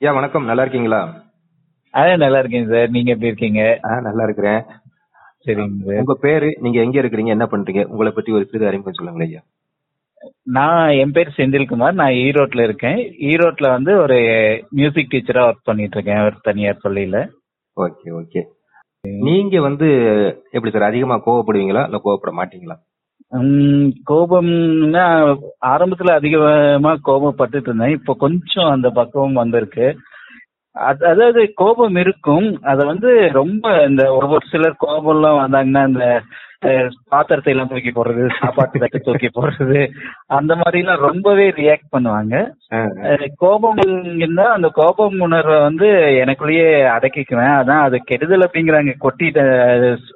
ஐயா வணக்கம். நல்லா இருக்கீங்களா? ஆ நல்லா இருக்கேன் சார். நீங்க எப்படி இருக்கீங்க? ஆ நல்லா இருக்கிறேன். சரிங்க சார். உங்க பேரு நீங்க எங்க இருக்கிறீங்க என்ன பண்றீங்க? உங்களை பத்தி ஒரு சிறு அறிமுகம் சொல்லுங்களேன் ஐயா. நான் என் பேர் செந்தில்குமார். நான் ஈரோட்ல இருக்கேன். ஈரோட்ல வந்து ஒரு மியூசிக் டீச்சரா ஒர்க் பண்ணிட்டு இருக்கேன். ஒரு தனியார் பள்ளியில. Okay okay. நீங்க வந்து எப்படி சார் அதிகமா கோவப்படுவீங்களா? இல்ல கோவப்பட மாட்டீங்களா? கோபம்னா ஆரம்பத்துல அதிகமா கோபப்பட்டுட்டு இருந்தேன். இப்போ கொஞ்சம் அந்த பக்குவம் வந்திருக்கு. அதாவது கோபம் இருக்கும். அத வந்து ரொம்ப இந்த ஒரு சிலர் கோபம்லாம் வந்தாங்கன்னா இந்த பாத்திரத்தை எல்லாம் தூக்கி போடுறது சாப்பாட்டு தட்டு தூக்கி போடுறது அந்த மாதிரி எல்லாம் ரொம்பவே ரியாக்ட் பண்ணுவாங்க. கோபம் இருந்தா அந்த கோபம் உணர்வை வந்து எனக்குள்ளேயே அடக்கிக்குவேன். அதான் அது கெடுதல் அப்படிங்கிறாங்க. கொட்டிட்ட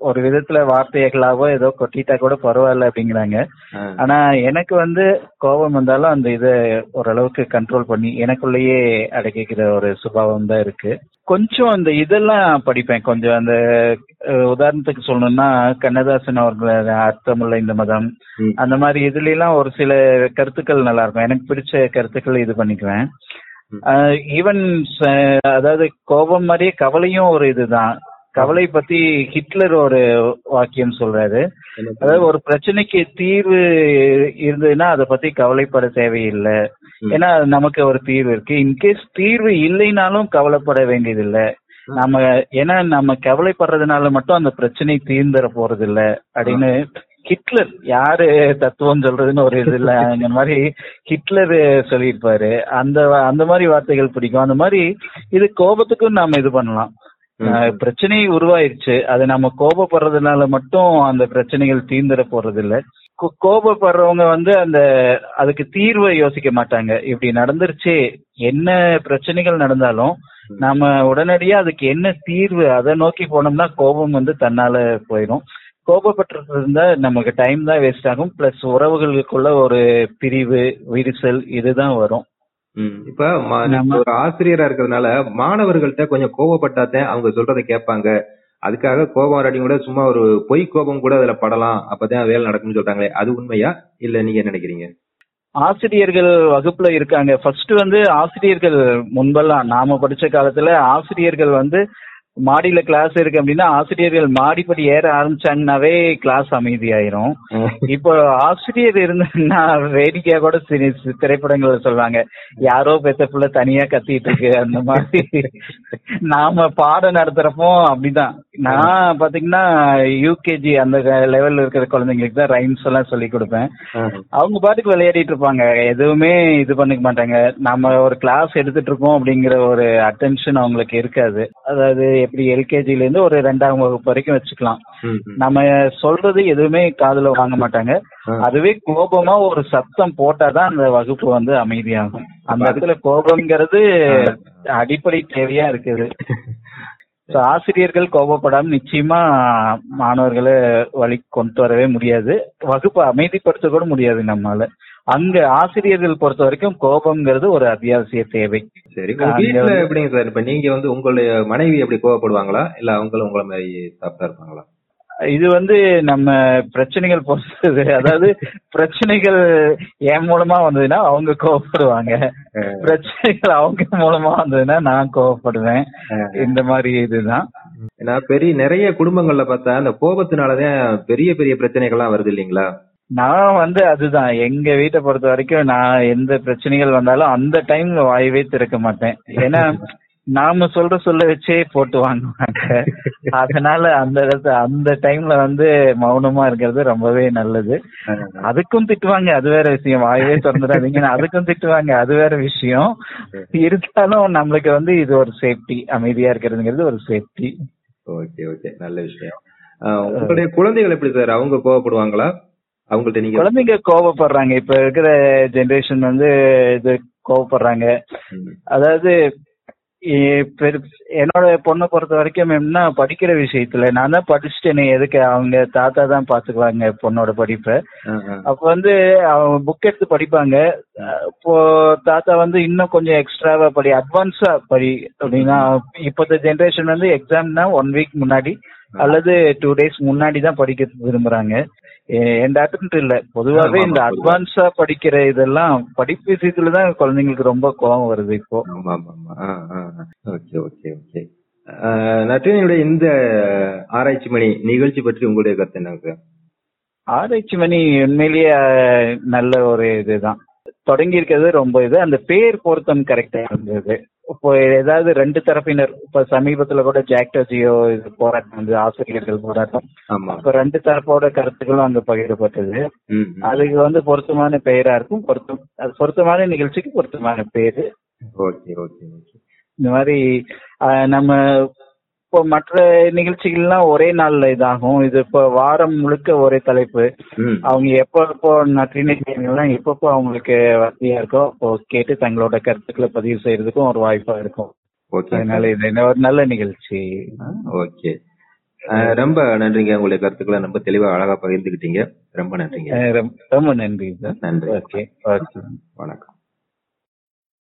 ஒரு விதத்துல வார்த்தைகளாவோ ஏதோ கொட்டிட்டா கூட பரவாயில்ல அப்படிங்கிறாங்க. ஆனா எனக்கு வந்து கோபம் வந்தாலும் அந்த இதை ஓரளவுக்கு கண்ட்ரோல் பண்ணி எனக்குள்ளேயே அடக்கிக்கிற ஒரு சுபாவம் தான் இருக்கு. கொஞ்சம் அந்த இதெல்லாம் படிப்பேன் கொஞ்சம் அந்த உதாரணத்துக்கு சொல்லணும்னா கண்ணதாசன் அவர்கள் அர்த்தமுள்ள இந்த மதம். அந்த மாதிரி இதுல எல்லாம் ஒரு சில கருத்துக்கள் நல்லா இருக்கும் எனக்கு பிடிச்ச கருத்துக்கள் இது பண்ணிக்குவேன். ஈவன் அதாவது கோபம் மாதிரியே கவலையும் ஒரு இதுதான் கவலை பத்தி ஹிட்லர் ஒரு வாக்கியம் சொல்றாரு அதாவது ஒரு பிரச்சனைக்கு தீர்வு இருந்ததுன்னா அதை பத்தி கவலைப்பட தேவையில்லை. ஏன்னா நமக்கு ஒரு தீர்வு இருக்கு. இன்கேஸ் தீர்வு இல்லைனாலும் கவலைப்பட வேண்டியதில்லை. நம்ம ஏன்னா நம்ம கவலைப்படுறதுனால மட்டும் அந்த பிரச்சனை தீர்ந்துட போறது இல்ல அப்படின்னு ஹிட்லர் யாரு தத்துவம் சொல்றதுன்னு ஒரு இது இல்ல. அந்த மாதிரி ஹிட்லர் சொல்லியிருப்பாரு. அந்த அந்த மாதிரி வார்த்தைகள் பிடிக்கும். அந்த மாதிரி இது கோபத்துக்கும் நாம இது பண்ணலாம். பிரச்சனை உருவாயிருச்சு. அது நம்ம கோபப்படுறதுனால மட்டும் அந்த பிரச்சனைகள் தீர்ந்துட போறது இல்ல கோபப்படுறவங்க வந்து அந்த அதுக்கு தீர்வை யோசிக்க மாட்டாங்க. இப்படி நடந்துருச்சே என்ன பிரச்சனைகள் நடந்தாலும் நாம உடனடியா அதுக்கு என்ன தீர்வு அதை நோக்கி போனோம்னா கோபம் வந்து தன்னால போயிடும் கோபப்பட்டு இருந்தா நமக்கு டைம் தான் வேஸ்ட் ஆகும். பிளஸ் உறவுகளுக்குள்ள ஒரு பிரிவு விரிசல் இதுதான் வரும். இப்ப ஒரு ஆசிரியரா இருக்கிறதுனால மாணவர்கள்ட்ட கொஞ்சம் கோவப்பட்டாதான் அவங்க சொல்றதை கேட்பாங்க. அதுக்காக கோபம் வராட்டி கூட சும்மா ஒரு பொய் கோபம் கூட அதுல படலாம். அப்பதான் வேலை நடக்கும்னு சொல்றாங்களே அது உண்மையா? இல்ல நீங்க என்ன நினைக்கிறீங்க? ஆசிரியர்கள் வகுப்புல இருக்காங்க. ஃபர்ஸ்ட் வந்து ஆசிரியர்கள் முன்பெல்லாம் நாம படிச்ச காலத்துல ஆசிரியர்கள் வந்து மாடியில கிளாஸ் இருக்கு அப்படின்னா ஆசிரியர்கள் மாடிப்படி ஏற ஆரம்பிச்சாங்கன்னாவே கிளாஸ் அமைதியாயிரும். இப்போ ஆசிரியர் இருந்தாங்கன்னா வேடிக்கையா கூட சினி- திரைப்படங்கள்ல சொல்லுவாங்க யாரோ பெத்த புள்ள தனியா கத்திட்டு இருக்கு அந்த மாதிரி. நாம பாடம் நடத்துறப்போ அப்படிதான். நான் பாத்தீங்கன்னா யூகேஜி அந்த லெவல்ல இருக்கிற குழந்தைங்களுக்கு தான் ரைம்ஸ் எல்லாம் சொல்லி கொடுப்பேன். அவங்க பாட்டுக்கு விளையாடிட்டு இருப்பாங்க. எதுவுமே இது பண்ணிக்க மாட்டாங்க. நம்ம ஒரு கிளாஸ் எடுத்துட்டு இருக்கோம் அப்படிங்கிற ஒரு அட்டென்ஷன் அவங்களுக்கு இருக்காது. அதாவது எப்படி எல்கேஜில இருந்து ஒரு ரெண்டாம் வகுப்பு வரைக்கும் வச்சுக்கலாம். நம்ம சொல்றது எதுவுமே காதுல வாங்க மாட்டாங்க. அதுவே கோபமா ஒரு சத்தம் போட்டாதான் அந்த வகுப்பு வந்து அமைதியாகும். அந்த இடத்துல கோபம்ங்கிறது அடிப்படை தேவையா இருக்குது. ஆசிரியர்கள் கோபப்படாம நிச்சயமா மாணவர்களை வழி கொண்டு வரவே முடியாது. வகுப்பை அமைதிப்படுத்த கூட முடியாது நம்மால. அங்க ஆசிரியர்கள் பொறுத்த வரைக்கும் கோபம்ங்கிறது ஒரு அத்தியாவசிய தேவை. சரி வீட்டுல எப்படிங்க சார்? இப்ப நீங்க வந்து உங்களுடைய மனைவி எப்படி கோவப்படுவாங்களா இல்ல அவங்களும் உங்களை மாதிரி சாப்பிட்டா இருப்பாங்களா? இது வந்து நம்ம பிரச்சனைகள் பொறுத்தது. அதாவது பிரச்சனைகள் என் மூலமா வந்ததுன்னா அவங்க கோவப்படுவாங்க. பிரச்சனைகள் அவங்க மூலமா வந்ததுன்னா நான் கோவப்படுவேன். இந்த மாதிரி இதுதான். ஏன்னா பெரிய நிறைய குடும்பங்கள்ல பார்த்தா அந்த கோபத்தினாலதான் பெரிய பெரிய பிரச்சனைகள்லாம் வருது இல்லைங்களா? நான் வந்து அதுதான். எங்க வீட்டை பொறுத்த வரைக்கும் நான் எந்த பிரச்சனைகள் வந்தாலும் அந்த டைம்ல வாயவே திறக்க மாட்டேன். ஏன்னா நாம சொல்ற சொல்ல வச்சே போட்டு வாங்குவாங்க. அதனால அந்த இடத்துல அந்த டைம்ல வந்து மௌனமா இருக்கிறது ரொம்பவே நல்லது. அதுக்கும் திட்டுவாங்க அது வேற விஷயம். வாயவே திறந்துடாதீங்க. அதுக்கும் திட்டுவாங்க அது வேற விஷயம். இருந்தாலும் நம்மளுக்கு வந்து இது ஒரு சேஃப்டி அமைதியா இருக்கிறதுங்கிறது ஒரு சேஃப்டி ஓகே ஓகே நல்ல விஷயம். உங்களுடைய குழந்தைகள் எப்படி சார் அவங்க கோவப்படுவாங்களா? அவங்கள்ட்ட நீங்க குழந்தைங்க கோவப்படுறாங்க. இப்ப இருக்கிற ஜெனரேஷன் வந்து இது கோவப்படுறாங்க. அதாவது என்னோட பொண்ணை பொறுத்த வரைக்கும் என்னன்னா படிக்கிற விஷயத்துல நான் தான் படிச்சுட்டேனே எதுக்கு அவங்க தாத்தா தான் பாத்துக்குவாங்க பொண்ணோட படிப்பை. அப்ப வந்து அவங்க புக் எடுத்து படிப்பாங்க இப்போ தாத்தா வந்து இன்னும் கொஞ்சம் எக்ஸ்ட்ராவா படி அட்வான்ஸா படி அப்படின்னா இப்போத்த ஜெனரேஷன் வந்து எக்ஸாம்னா ஒன் வீக் முன்னாடி அல்லது டூ டேஸ் முன்னாடி தான் படிக்க விரும்புறாங்க. எ- என் டாக்டர்ன்ட்டு இல்ல. பொதுவாவே ஆமா, இந்த. அட்வான்ஸா படிக்கிற இதெல்லாம் படிப்பு விஷயத்துல தான் குழந்தைங்களுக்கு ரொம்ப கோவம் வருது இப்போ. ஆமா ஆமா ஆமா. Okay okay okay. நற்றினுடைய இந்த ஆராய்ச்சி மணி நிகழ்ச்சி பற்றி உங்களுடைய கருத்து என்னங்க? ஆராய்ச்சி மணி உண்மையிலேயே நல்ல ஒரு இதுதான். தொடங்கி இருக்கிறது ரொம்ப இது. அந்த பேர் பொருத்தம் கரெக்டா இருந்தது. இப்போ ஏதாவது ரெண்டு தரப்பினர் இப்ப சமீபத்துல கூட ஜாக்டோஜியோ இது போராட்டம் வந்து ஆசிரியர்கள் போராட்டம். ஆமா. அப்ப ரெண்டு தரப்போட கருத்துக்களும் அங்க பகிரப்பட்டது. அதுக்கு வந்து பொருத்தமான பெயரா இருக்கும். பொருத்தம் அது பொருத்தமான நிகழ்ச்சிக்கு பொருத்தமான பேரு. இந்த மாதிரி நம்ம இப்போ மற்ற நிகழ்ச்சிகள்லாம் ஒரே நாள்ல இதாகும். இது இப்போ வாரம் முழுக்க ஒரே தலைப்பு. அவங்க எப்போ எப்போ நற்றினைலாம் எப்பப்போ அவங்களுக்கு வசதியா இருக்கோ அப்போ கேட்டு தங்களோட கருத்துக்களை பதிவு செய்யறதுக்கும் ஒரு வாய்ப்பா இருக்கும். அதனால இது என்ன ஒரு நல்ல நிகழ்ச்சி. ஓகே. ரொம்ப நன்றிங்க. உங்களுடைய கருத்துக்களை ரொம்ப தெளிவா அழகா பகிர்ந்துக்கிட்டீங்க ரொம்ப நன்றிங்க. ரொம்ப- நன்றி சார். நன்றி. Okay okay. வணக்கம்.